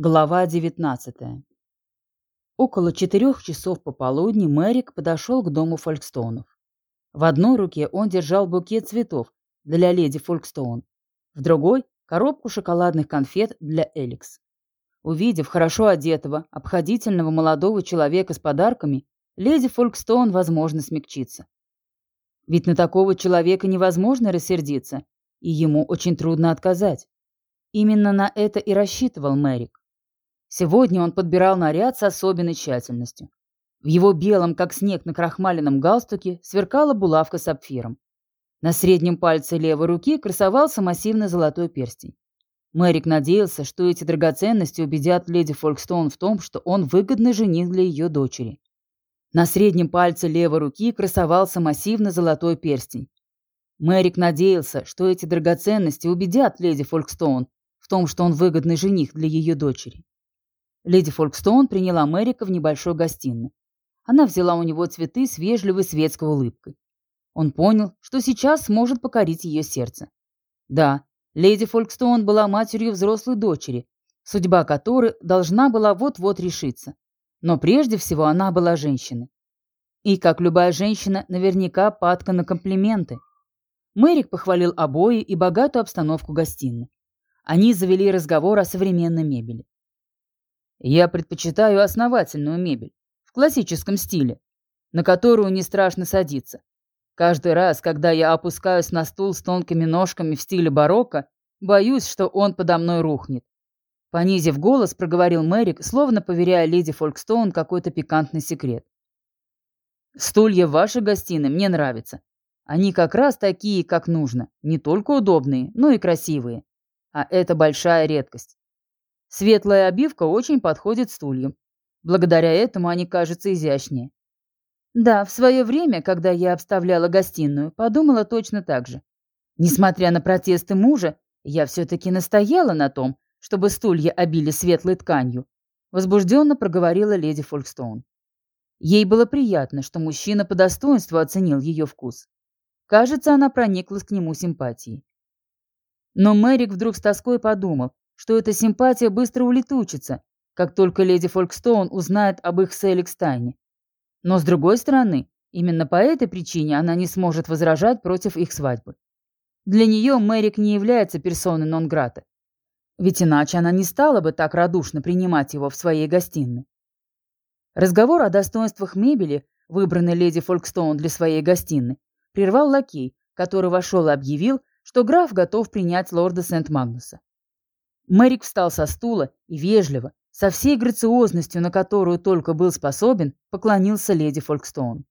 Глава 19 Около четырех часов пополудни Мэрик подошел к дому Фолькстоунов. В одной руке он держал букет цветов для леди Фолькстоун, в другой – коробку шоколадных конфет для Эликс. Увидев хорошо одетого, обходительного молодого человека с подарками, леди Фолькстоун, возможно, смягчится. Ведь на такого человека невозможно рассердиться, и ему очень трудно отказать. Именно на это и рассчитывал Мэрик. Сегодня он подбирал наряд с особенной тщательностью. В его белом, как снег на крахмаленном галстуке, сверкала булавка с сапфиром. На среднем пальце левой руки красовался массивный золотой перстень. Мэрик надеялся, что эти драгоценности убедят леди Фолкстоун в том, что он выгодный жених для ее дочери. На среднем пальце левой руки красовался массивный золотой перстень. Мэрик надеялся, что эти драгоценности убедят леди Фолкстоун в том, что он выгодный жених для ее дочери. Леди Фолкстоун приняла Мэрика в небольшой гостиной. Она взяла у него цветы с вежливой светской улыбкой. Он понял, что сейчас сможет покорить ее сердце. Да, леди Фолкстоун была матерью взрослой дочери, судьба которой должна была вот-вот решиться. Но прежде всего она была женщиной. И, как любая женщина, наверняка падка на комплименты. Мэрик похвалил обои и богатую обстановку гостиной. Они завели разговор о современной мебели. Я предпочитаю основательную мебель, в классическом стиле, на которую не страшно садиться. Каждый раз, когда я опускаюсь на стул с тонкими ножками в стиле барокко, боюсь, что он подо мной рухнет. Понизив голос, проговорил Мэрик, словно поверяя леди Фолкстоун какой-то пикантный секрет. «Стулья в вашей гостиной мне нравятся. Они как раз такие, как нужно. Не только удобные, но и красивые. А это большая редкость. Светлая обивка очень подходит стульям. Благодаря этому они кажутся изящнее. Да, в свое время, когда я обставляла гостиную, подумала точно так же. Несмотря на протесты мужа, я все-таки настояла на том, чтобы стулья обили светлой тканью. Возбужденно проговорила леди Фолкстоун. Ей было приятно, что мужчина по достоинству оценил ее вкус. Кажется, она прониклась к нему симпатией. Но Мэрик вдруг с тоской подумал, что эта симпатия быстро улетучится, как только леди Фолкстоун узнает об их с Эликс тайне. Но с другой стороны, именно по этой причине она не сможет возражать против их свадьбы. Для нее Мэрик не является персоной нон-грата. Ведь иначе она не стала бы так радушно принимать его в своей гостиной. Разговор о достоинствах мебели, выбранной леди Фолкстоун для своей гостиной, прервал лакей, который вошел и объявил, что граф готов принять лорда Сент-Магнуса. Мэрик встал со стула и вежливо, со всей грациозностью, на которую только был способен, поклонился леди Фолкстоун.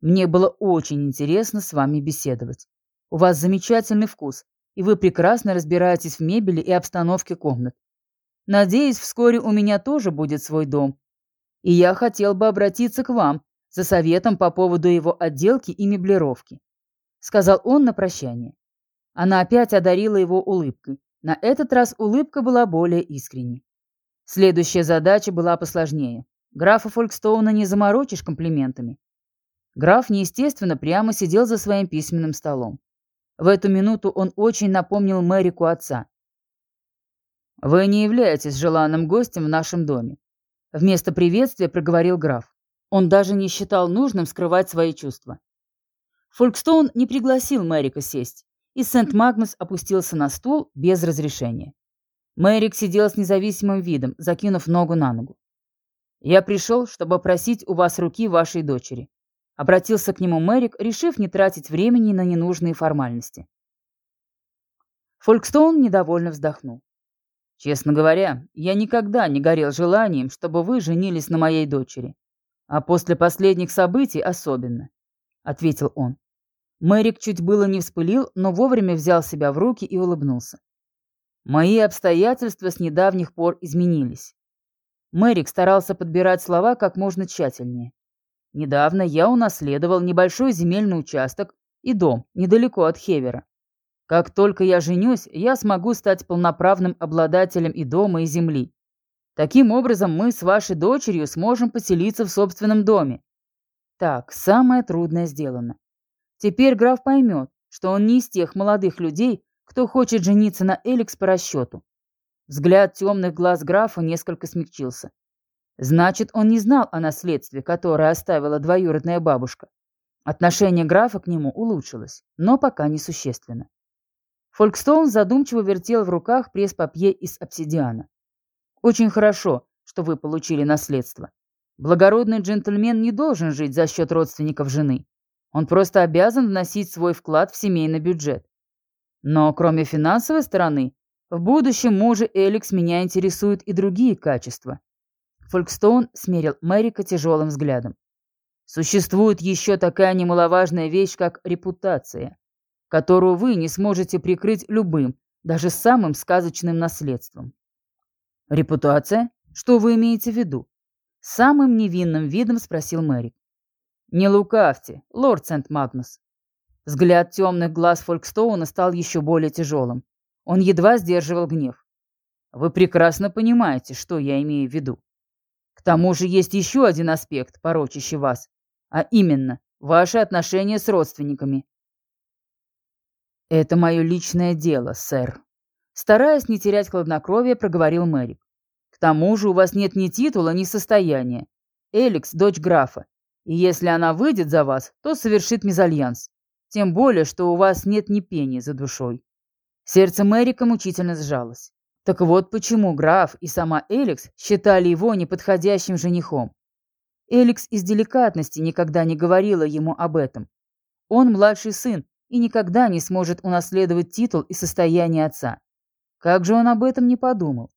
«Мне было очень интересно с вами беседовать. У вас замечательный вкус, и вы прекрасно разбираетесь в мебели и обстановке комнат. Надеюсь, вскоре у меня тоже будет свой дом. И я хотел бы обратиться к вам за советом по поводу его отделки и меблировки», — сказал он на прощание. Она опять одарила его улыбкой, на этот раз улыбка была более искренней. Следующая задача была посложнее. Графа Фолькстоуна не заморочишь комплиментами. Граф неестественно прямо сидел за своим письменным столом. В эту минуту он очень напомнил Мэрику отца. «Вы не являетесь желанным гостем в нашем доме», — вместо приветствия проговорил граф. Он даже не считал нужным скрывать свои чувства. Фолькстоун не пригласил Мэрика сесть и Сент-Магнус опустился на стул без разрешения. Мэрик сидел с независимым видом, закинув ногу на ногу. «Я пришел, чтобы просить у вас руки вашей дочери», — обратился к нему Мэрик, решив не тратить времени на ненужные формальности. Фолкстоун недовольно вздохнул. «Честно говоря, я никогда не горел желанием, чтобы вы женились на моей дочери. А после последних событий особенно», — ответил он. Мэрик чуть было не вспылил, но вовремя взял себя в руки и улыбнулся. Мои обстоятельства с недавних пор изменились. Мэрик старался подбирать слова как можно тщательнее. Недавно я унаследовал небольшой земельный участок и дом недалеко от Хевера. Как только я женюсь, я смогу стать полноправным обладателем и дома, и земли. Таким образом, мы с вашей дочерью сможем поселиться в собственном доме. Так, самое трудное сделано. Теперь граф поймет, что он не из тех молодых людей, кто хочет жениться на Эликс по расчету. Взгляд темных глаз графа несколько смягчился. Значит, он не знал о наследстве, которое оставила двоюродная бабушка. Отношение графа к нему улучшилось, но пока несущественно. Фолькстоун задумчиво вертел в руках пресс-папье из обсидиана. «Очень хорошо, что вы получили наследство. Благородный джентльмен не должен жить за счет родственников жены. Он просто обязан вносить свой вклад в семейный бюджет. Но кроме финансовой стороны, в будущем муже Эликс меня интересуют и другие качества». Фолькстоун смерил Мэрика тяжелым взглядом. Существует еще такая немаловажная вещь, как репутация, которую вы не сможете прикрыть любым, даже самым сказочным наследством. Репутация? Что вы имеете в виду? Самым невинным видом спросил Мэрик. Не лукавьте, лорд Сент-Магнус. Взгляд темных глаз Фолкстоуна стал еще более тяжелым. Он едва сдерживал гнев. Вы прекрасно понимаете, что я имею в виду. К тому же есть еще один аспект, порочащий вас а именно ваши отношения с родственниками. Это мое личное дело, сэр. Стараясь не терять хладнокровие, проговорил Мэрик. К тому же у вас нет ни титула, ни состояния. Эликс – дочь графа. И если она выйдет за вас, то совершит мезальянс. Тем более, что у вас нет ни пени за душой. Сердце Мэрика мучительно сжалось. Так вот почему граф и сама Эликс считали его неподходящим женихом. Эликс из деликатности никогда не говорила ему об этом. Он младший сын и никогда не сможет унаследовать титул и состояние отца. Как же он об этом не подумал?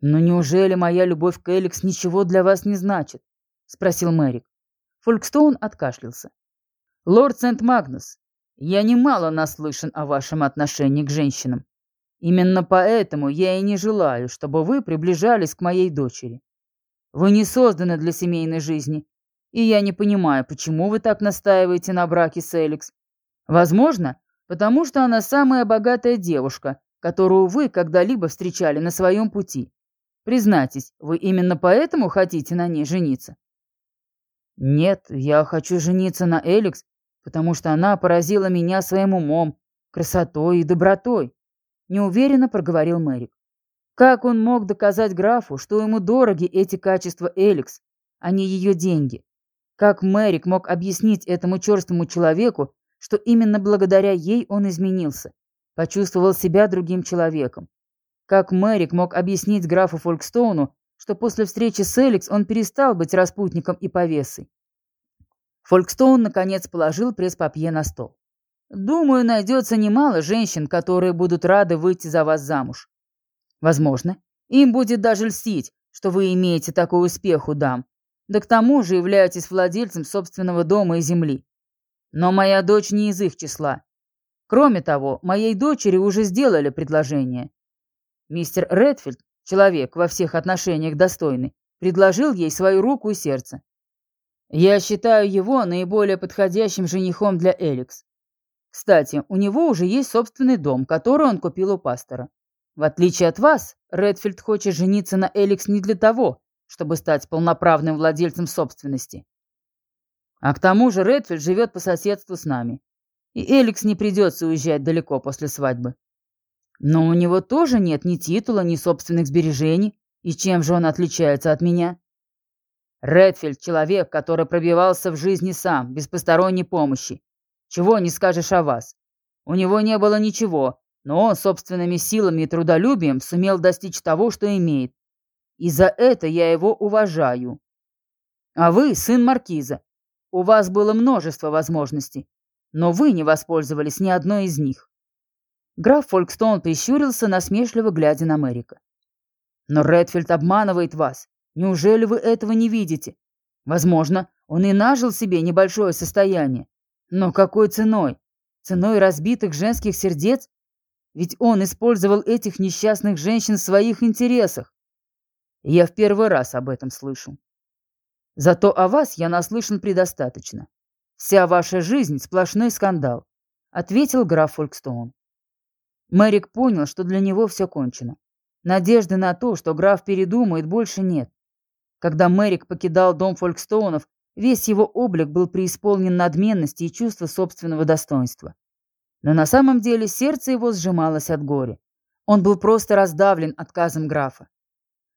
«Но неужели моя любовь к Эликс ничего для вас не значит?» — спросил Мэрик. Фолькстоун откашлялся. «Лорд Сент-Магнус, я немало наслышан о вашем отношении к женщинам. Именно поэтому я и не желаю, чтобы вы приближались к моей дочери. Вы не созданы для семейной жизни. И я не понимаю, почему вы так настаиваете на браке с Эликс. Возможно, потому что она самая богатая девушка, которую вы когда-либо встречали на своем пути. Признайтесь, вы именно поэтому хотите на ней жениться? Нет, я хочу жениться на Эликс, потому что она поразила меня своим умом, красотой и добротой. Неуверенно проговорил Мэрик. Как он мог доказать графу, что ему дороги эти качества Эликс, а не ее деньги? Как Мэрик мог объяснить этому черствому человеку, что именно благодаря ей он изменился, почувствовал себя другим человеком? Как Мэрик мог объяснить графу Фолкстоуну, что после встречи с Эликс он перестал быть распутником и повесой? Фолкстоун, наконец, положил пресс-папье на стол. «Думаю, найдется немало женщин, которые будут рады выйти за вас замуж. Возможно, им будет даже льстить, что вы имеете такой успех у дам. Да к тому же являетесь владельцем собственного дома и земли. Но моя дочь не из их числа. Кроме того, моей дочери уже сделали предложение. Мистер Редфилд, человек во всех отношениях достойный, предложил ей свою руку и сердце. Я считаю его наиболее подходящим женихом для Эликс. Кстати, у него уже есть собственный дом, который он купил у пастора. В отличие от вас, Редфилд хочет жениться на Эликс не для того, чтобы стать полноправным владельцем собственности. А к тому же Редфилд живет по соседству с нами. И Эликс не придется уезжать далеко после свадьбы. Но у него тоже нет ни титула, ни собственных сбережений. И чем же он отличается от меня? Редфилд — человек, который пробивался в жизни сам, без посторонней помощи. Чего не скажешь о вас. У него не было ничего, но он собственными силами и трудолюбием сумел достичь того, что имеет. И за это я его уважаю. А вы сын маркиза. У вас было множество возможностей, но вы не воспользовались ни одной из них. Граф Фолкстон прищурился, насмешливо глядя на Мэрика. Но Редфилд обманывает вас. Неужели вы этого не видите? Возможно, он и нажил себе небольшое состояние. Но какой ценой? Ценой разбитых женских сердец ведь он использовал этих несчастных женщин в своих интересах. Я в первый раз об этом слышу. Зато о вас я наслышан предостаточно. Вся ваша жизнь — сплошной скандал», — ответил граф Фолькстоун. Мэрик понял, что для него все кончено. Надежды на то, что граф передумает, больше нет. Когда Мэрик покидал дом Фолькстоунов, весь его облик был преисполнен надменности и чувства собственного достоинства. Но на самом деле сердце его сжималось от горя. Он был просто раздавлен отказом графа.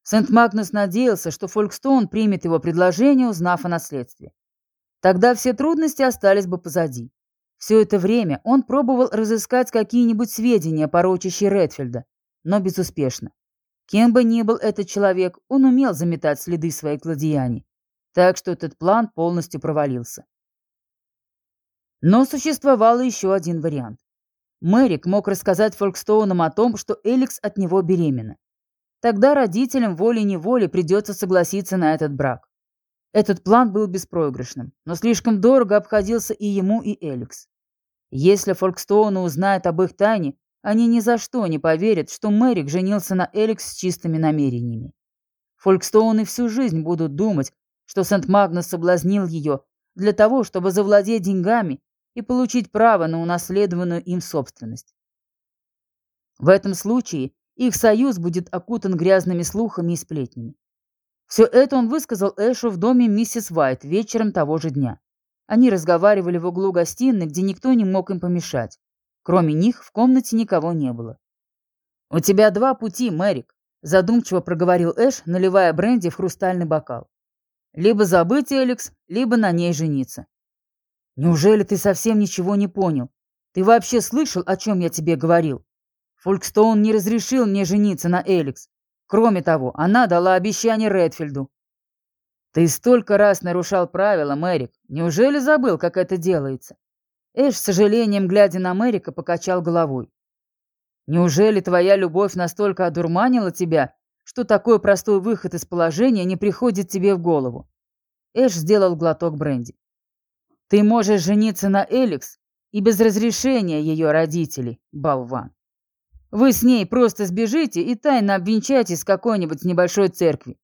Сент-Магнус надеялся, что Фолькстоун примет его предложение, узнав о наследстве. Тогда все трудности остались бы позади. Все это время он пробовал разыскать какие-нибудь сведения, порочащие Редфилда, но безуспешно. Кем бы ни был этот человек, он умел заметать следы своих злодеяний, так что этот план полностью провалился. Но существовал еще один вариант. Мэрик мог рассказать Фолкстоунам о том, что Эликс от него беременна. Тогда родителям волей-неволей придется согласиться на этот брак. Этот план был беспроигрышным, но слишком дорого обходился и ему, и Эликс. Если Фолкстоуны узнают об их тайне, они ни за что не поверят, что Мэрик женился на Эликс с чистыми намерениями. Фолкстоуны всю жизнь будут думать, что Сент-Магнус соблазнил ее для того, чтобы завладеть деньгами и получить право на унаследованную им собственность. В этом случае их союз будет окутан грязными слухами и сплетнями. Все это он высказал Эшу в доме миссис Уайт вечером того же дня. Они разговаривали в углу гостиной, где никто не мог им помешать. Кроме них в комнате никого не было. «У тебя два пути, Мэрик», – задумчиво проговорил Эш, наливая бренди в хрустальный бокал. «Либо забыть Эликс, либо на ней жениться. Неужели ты совсем ничего не понял? Ты вообще слышал, о чем я тебе говорил? Фолькстоун не разрешил мне жениться на Эликс. Кроме того, она дала обещание Редфилду. Ты столько раз нарушал правила, Мэрик. Неужели забыл, как это делается? Эш, с сожалением глядя на Мэрика, покачал головой. Неужели твоя любовь настолько одурманила тебя, что такой простой выход из положения не приходит тебе в голову? Эш сделал глоток бренди. Ты можешь жениться на Эликс и без разрешения ее родителей, болван. Вы с ней просто сбежите и тайно обвенчаетесь с какой-нибудь небольшой церкви.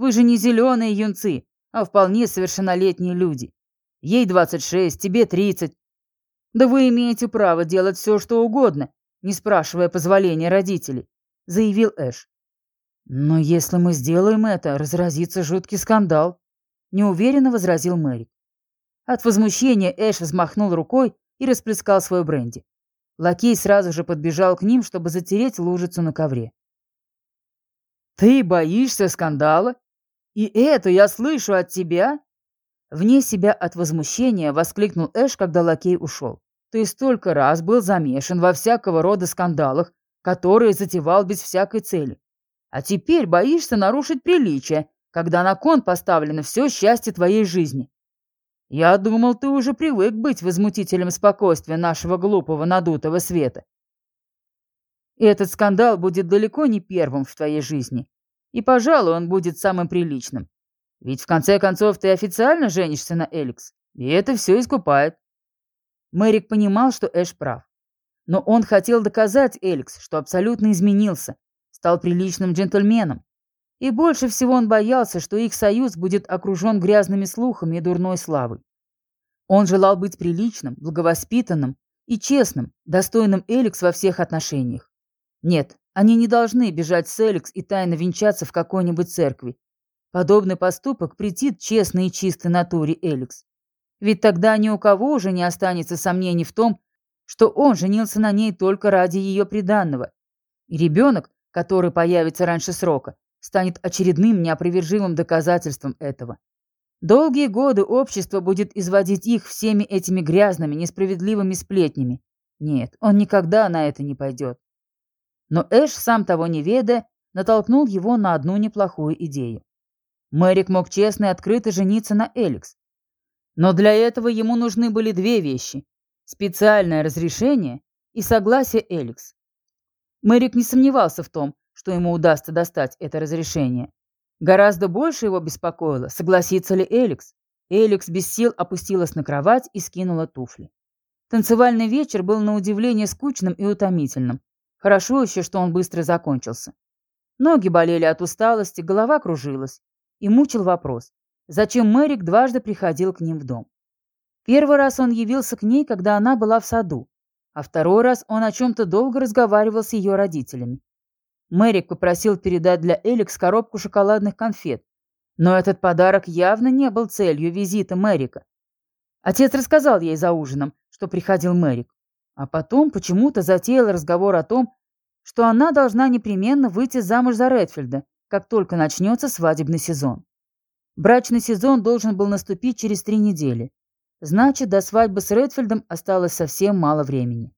Вы же не зеленые юнцы, а вполне совершеннолетние люди. Ей 26, тебе 30. Да вы имеете право делать все, что угодно, не спрашивая позволения родителей, заявил Эш. Но если мы сделаем это, разразится жуткий скандал, неуверенно возразил Мэрик. От возмущения Эш взмахнул рукой и расплескал свой бренди. Лакей сразу же подбежал к ним, чтобы затереть лужицу на ковре. «Ты боишься скандала? И это я слышу от тебя?» Вне себя от возмущения воскликнул Эш, когда лакей ушел. «Ты столько раз был замешан во всякого рода скандалах, которые затевал без всякой цели. А теперь боишься нарушить приличие, когда на кон поставлено все счастье твоей жизни. Я думал, ты уже привык быть возмутителем спокойствия нашего глупого надутого света. Этот скандал будет далеко не первым в твоей жизни. И, пожалуй, он будет самым приличным. Ведь в конце концов ты официально женишься на Эликс, и это все искупает. Мэрик понимал, что Эш прав. Но он хотел доказать Эликс, что абсолютно изменился, стал приличным джентльменом. И больше всего он боялся, что их союз будет окружен грязными слухами и дурной славой. Он желал быть приличным, благовоспитанным и честным, достойным Эликс во всех отношениях. Нет, они не должны бежать с Эликс и тайно венчаться в какой-нибудь церкви. Подобный поступок претит честной и чистой натуре Эликс. Ведь тогда ни у кого уже не останется сомнений в том, что он женился на ней только ради ее приданного. И ребенок, который появится раньше срока, станет очередным неопровержимым доказательством этого. Долгие годы общество будет изводить их всеми этими грязными, несправедливыми сплетнями. Нет, он никогда на это не пойдет. Но Эш, сам того не ведая, натолкнул его на одну неплохую идею. Мэрик мог честно и открыто жениться на Эликс. Но для этого ему нужны были две вещи – специальное разрешение и согласие Эликс. Мэрик не сомневался в том, что ему удастся достать это разрешение. Гораздо больше его беспокоило, согласится ли Эликс. Эликс без сил опустилась на кровать и скинула туфли. Танцевальный вечер был на удивление скучным и утомительным. Хорошо еще, что он быстро закончился. Ноги болели от усталости, голова кружилась. И мучил вопрос, зачем Мэрик дважды приходил к ним в дом. Первый раз он явился к ней, когда она была в саду, а второй раз он о чем-то долго разговаривал с ее родителями. Мэрик попросил передать для Эликс коробку шоколадных конфет. Но этот подарок явно не был целью визита Мэрика. Отец рассказал ей за ужином, что приходил Мэрик. А потом почему-то затеял разговор о том, что она должна непременно выйти замуж за Редфилда, как только начнется свадебный сезон. Брачный сезон должен был наступить через три недели. Значит, до свадьбы с Редфилдом осталось совсем мало времени.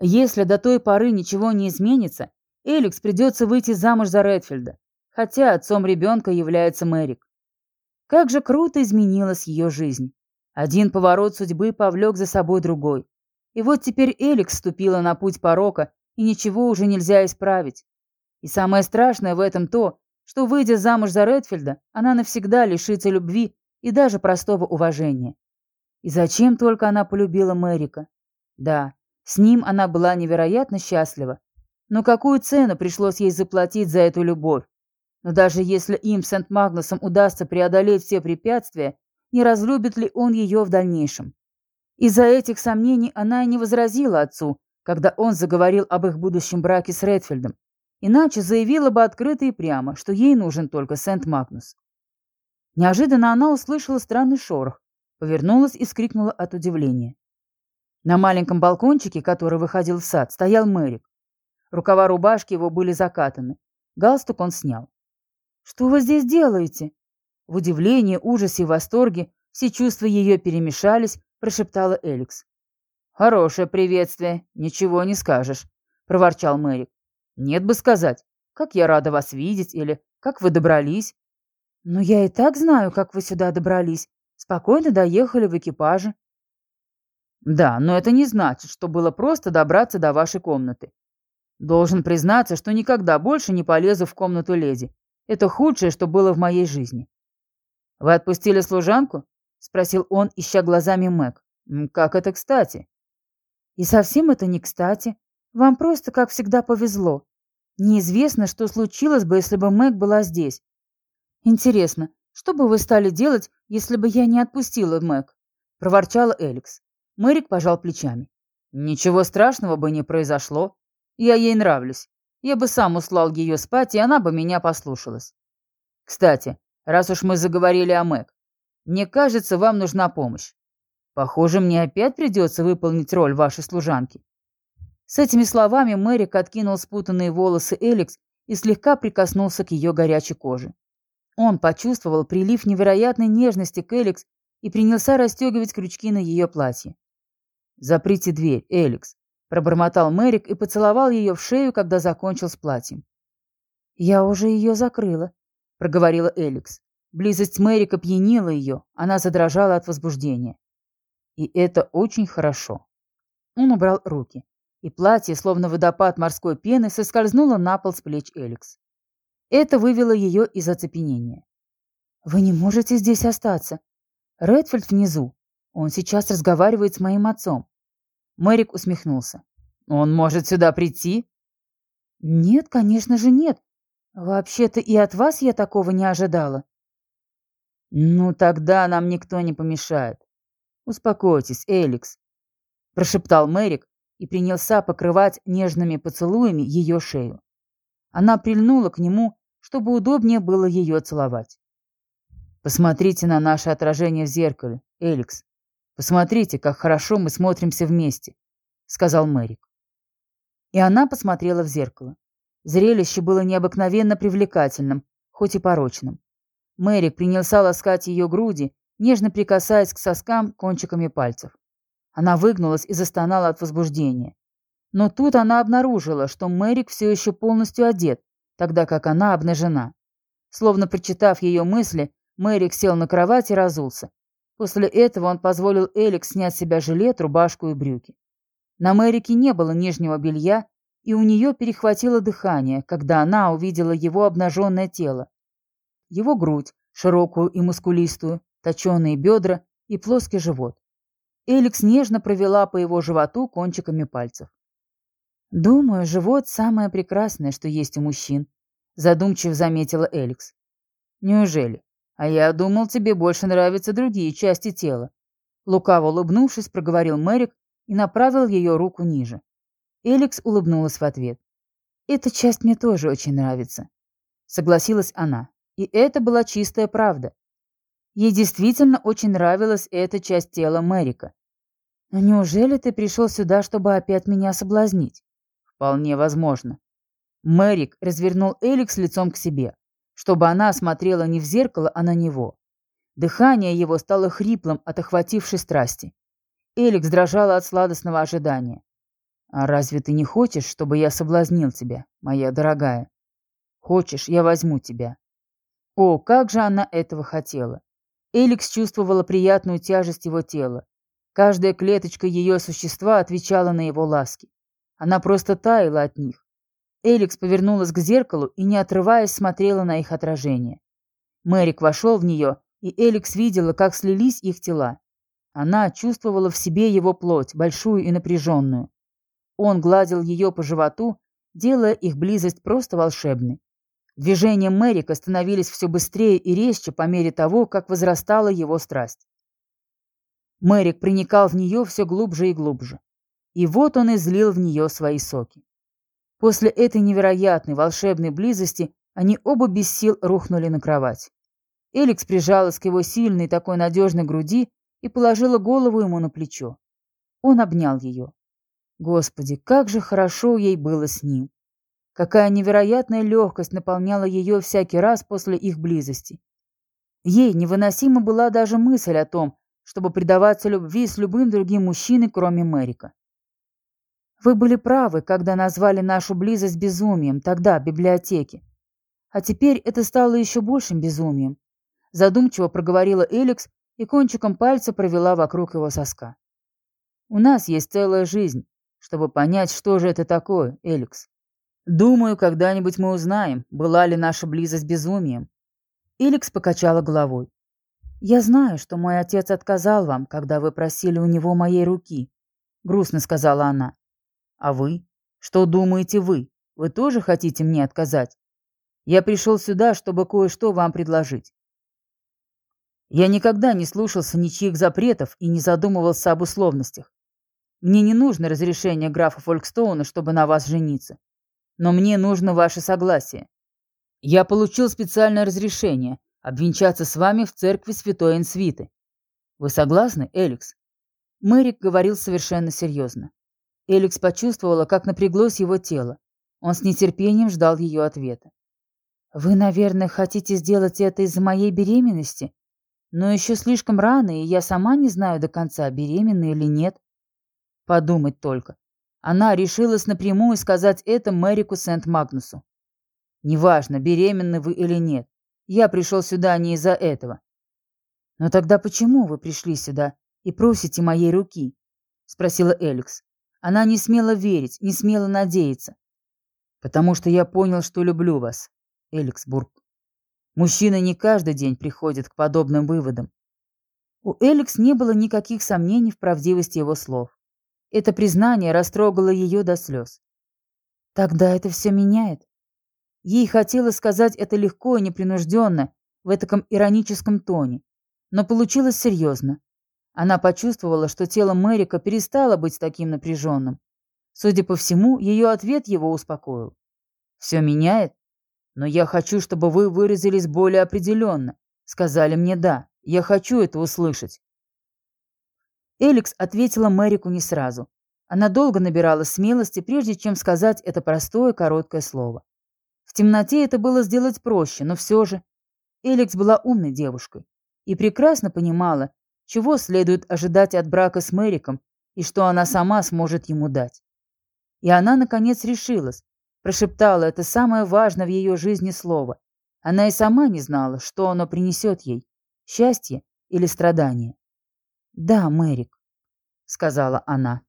Если до той поры ничего не изменится, Эликс придется выйти замуж за Редфилда, хотя отцом ребенка является Мэрик. Как же круто изменилась ее жизнь. Один поворот судьбы повлек за собой другой. И вот теперь Эликс ступила на путь порока, и ничего уже нельзя исправить. И самое страшное в этом то, что, выйдя замуж за Редфилда, она навсегда лишится любви и даже простого уважения. И зачем только она полюбила Мэрика? Да, с ним она была невероятно счастлива. Но какую цену пришлось ей заплатить за эту любовь? Но даже если им Сент-Магнусом удастся преодолеть все препятствия, не разлюбит ли он ее в дальнейшем? Из-за этих сомнений она и не возразила отцу, когда он заговорил об их будущем браке с Редфилдом. Иначе заявила бы открыто и прямо, что ей нужен только Сент-Магнус. Неожиданно она услышала странный шорох, повернулась и скрикнула от удивления. На маленьком балкончике, который выходил в сад, стоял Мэрик. Рукава рубашки его были закатаны. Галстук он снял. «Что вы здесь делаете?» В удивлении, ужасе и восторге все чувства ее перемешались, прошептала Эликс. «Хорошее приветствие, ничего не скажешь», — проворчал Мэрик. «Нет бы сказать, как я рада вас видеть или как вы добрались». «Но я и так знаю, как вы сюда добрались. Спокойно доехали в экипаже». Да, но это не значит, что было просто добраться до вашей комнаты. Должен признаться, что никогда больше не полезу в комнату леди. Это худшее, что было в моей жизни. Вы отпустили служанку? Спросил он, ища глазами Мэг. Как это кстати? И совсем это не кстати. Вам просто, как всегда, повезло. Неизвестно, что случилось бы, если бы Мэг была здесь. Интересно, что бы вы стали делать, если бы я не отпустила Мэг? Проворчала Эликс. Мэрик пожал плечами. «Ничего страшного бы не произошло. Я ей нравлюсь. Я бы сам услал ее спать, и она бы меня послушалась. Кстати, раз уж мы заговорили о Мэг, мне кажется, вам нужна помощь. Похоже, мне опять придется выполнить роль вашей служанки». С этими словами Мэрик откинул спутанные волосы Эликс и слегка прикоснулся к ее горячей коже. Он почувствовал прилив невероятной нежности к Эликс и принялся расстегивать крючки на ее платье. «Заприте дверь, Эликс», — пробормотал Мэрик и поцеловал ее в шею, когда закончил с платьем. «Я уже ее закрыла», — проговорила Эликс. Близость Мэрика пьянила ее, она задрожала от возбуждения. И это очень хорошо. Он убрал руки, и платье, словно водопад морской пены, соскользнуло на пол с плеч Эликс. Это вывело ее из оцепенения. «Вы не можете здесь остаться. Редфилд внизу. Он сейчас разговаривает с моим отцом. Мэрик усмехнулся. Он может сюда прийти? Нет, конечно же нет. Вообще-то и от вас я такого не ожидала. Ну, тогда нам никто не помешает. Успокойтесь, Эликс, прошептал Мэрик и принялся покрывать нежными поцелуями ее шею. Она прильнула к нему, чтобы удобнее было ее целовать. Посмотрите на наше отражение в зеркале, Эликс. Посмотрите, как хорошо мы смотримся вместе», — сказал Мэрик. И она посмотрела в зеркало. Зрелище было необыкновенно привлекательным, хоть и порочным. Мэрик принялся ласкать ее груди, нежно прикасаясь к соскам кончиками пальцев. Она выгнулась и застонала от возбуждения. Но тут она обнаружила, что Мэрик все еще полностью одет, тогда как она обнажена. Словно прочитав ее мысли, Мэрик сел на кровать и разулся. После этого он позволил Эликс снять с себя жилет, рубашку и брюки. На Мэрике не было нижнего белья, и у нее перехватило дыхание, когда она увидела его обнаженное тело. Его грудь, широкую и мускулистую, точеные бедра и плоский живот. Эликс нежно провела по его животу кончиками пальцев. «Думаю, живот – самое прекрасное, что есть у мужчин», – задумчиво заметила Эликс. «Неужели?» А я думал, тебе больше нравятся другие части тела. Лукаво улыбнувшись, проговорил Мэрик и направил ее руку ниже. Эликс улыбнулась в ответ. «Эта часть мне тоже очень нравится», — согласилась она. И это была чистая правда. Ей действительно очень нравилась эта часть тела Мэрика. «Но неужели ты пришел сюда, чтобы опять меня соблазнить?» «Вполне возможно. Мэрик развернул Эликс лицом к себе, чтобы она смотрела не в зеркало, а на него. Дыхание его стало хриплым от охватившей страсти. Эликс дрожала от сладостного ожидания. «А разве ты не хочешь, чтобы я соблазнил тебя, моя дорогая? Хочешь, я возьму тебя». О, как же она этого хотела! Эликс чувствовала приятную тяжесть его тела. Каждая клеточка ее существа отвечала на его ласки. Она просто таяла от них. Эликс повернулась к зеркалу и, не отрываясь, смотрела на их отражение. Мэрик вошел в нее, и Эликс видела, как слились их тела. Она чувствовала в себе его плоть, большую и напряженную. Он гладил ее по животу, делая их близость просто волшебной. Движения Мэрика становились все быстрее и резче по мере того, как возрастала его страсть. Мэрик проникал в нее все глубже и глубже. И вот он излил в нее свои соки. После этой невероятной волшебной близости они оба без сил рухнули на кровать. Эликс прижалась к его сильной, такой надежной груди и положила голову ему на плечо. Он обнял ее. Господи, как же хорошо ей было с ним. Какая невероятная легкость наполняла ее всякий раз после их близости. Ей невыносима была даже мысль о том, чтобы предаваться любви с любым другим мужчиной, кроме Мэрика. Вы были правы, когда назвали нашу близость безумием, тогда, в библиотеке. А теперь это стало еще большим безумием. Задумчиво проговорила Эликс и кончиком пальца провела вокруг его соска. У нас есть целая жизнь, чтобы понять, что же это такое, Эликс. Думаю, когда-нибудь мы узнаем, была ли наша близость безумием. Эликс покачала головой. Я знаю, что мой отец отказал вам, когда вы просили у него моей руки, грустно сказала она. А вы? Что думаете вы? Вы тоже хотите мне отказать? Я пришел сюда, чтобы кое-что вам предложить. Я никогда не слушался ничьих запретов и не задумывался об условностях. Мне не нужно разрешение графа Фолькстоуна, чтобы на вас жениться. Но мне нужно ваше согласие. Я получил специальное разрешение обвенчаться с вами в церкви Святой Энсвиты. Вы согласны, Эликс? Мэрик говорил совершенно серьезно. Эликс почувствовала, как напряглось его тело. Он с нетерпением ждал ее ответа. «Вы, наверное, хотите сделать это из-за моей беременности? Но еще слишком рано, и я сама не знаю до конца, беременна или нет». Подумать только. Она решилась напрямую сказать это Мэрику Сент-Магнусу. «Неважно, беременны вы или нет. Я пришел сюда не из-за этого». «Но тогда почему вы пришли сюда и просите моей руки?» — спросила Эликс. Она не смела верить, не смела надеяться. Потому что я понял, что люблю вас, Эликсбург. Мужчины не каждый день приходят к подобным выводам. У Эликс не было никаких сомнений в правдивости его слов. Это признание растрогало ее до слез. Тогда это все меняет. Ей хотелось сказать это легко и непринужденно, в таком ироническом тоне, но получилось серьезно. Она почувствовала, что тело Мэрика перестало быть таким напряженным. Судя по всему, ее ответ его успокоил. «Все меняет? Но я хочу, чтобы вы выразились более определенно. Сказали мне «да». Я хочу это услышать». Эликс ответила Мэрику не сразу. Она долго набирала смелости, прежде чем сказать это простое короткое слово. В темноте это было сделать проще, но все же. Эликс была умной девушкой и прекрасно понимала, чего следует ожидать от брака с Мэриком и что она сама сможет ему дать. И она, наконец, решилась, прошептала это самое важное в ее жизни слово. Она и сама не знала, что оно принесет ей – счастье или страдание. «Да, Мэрик», – сказала она.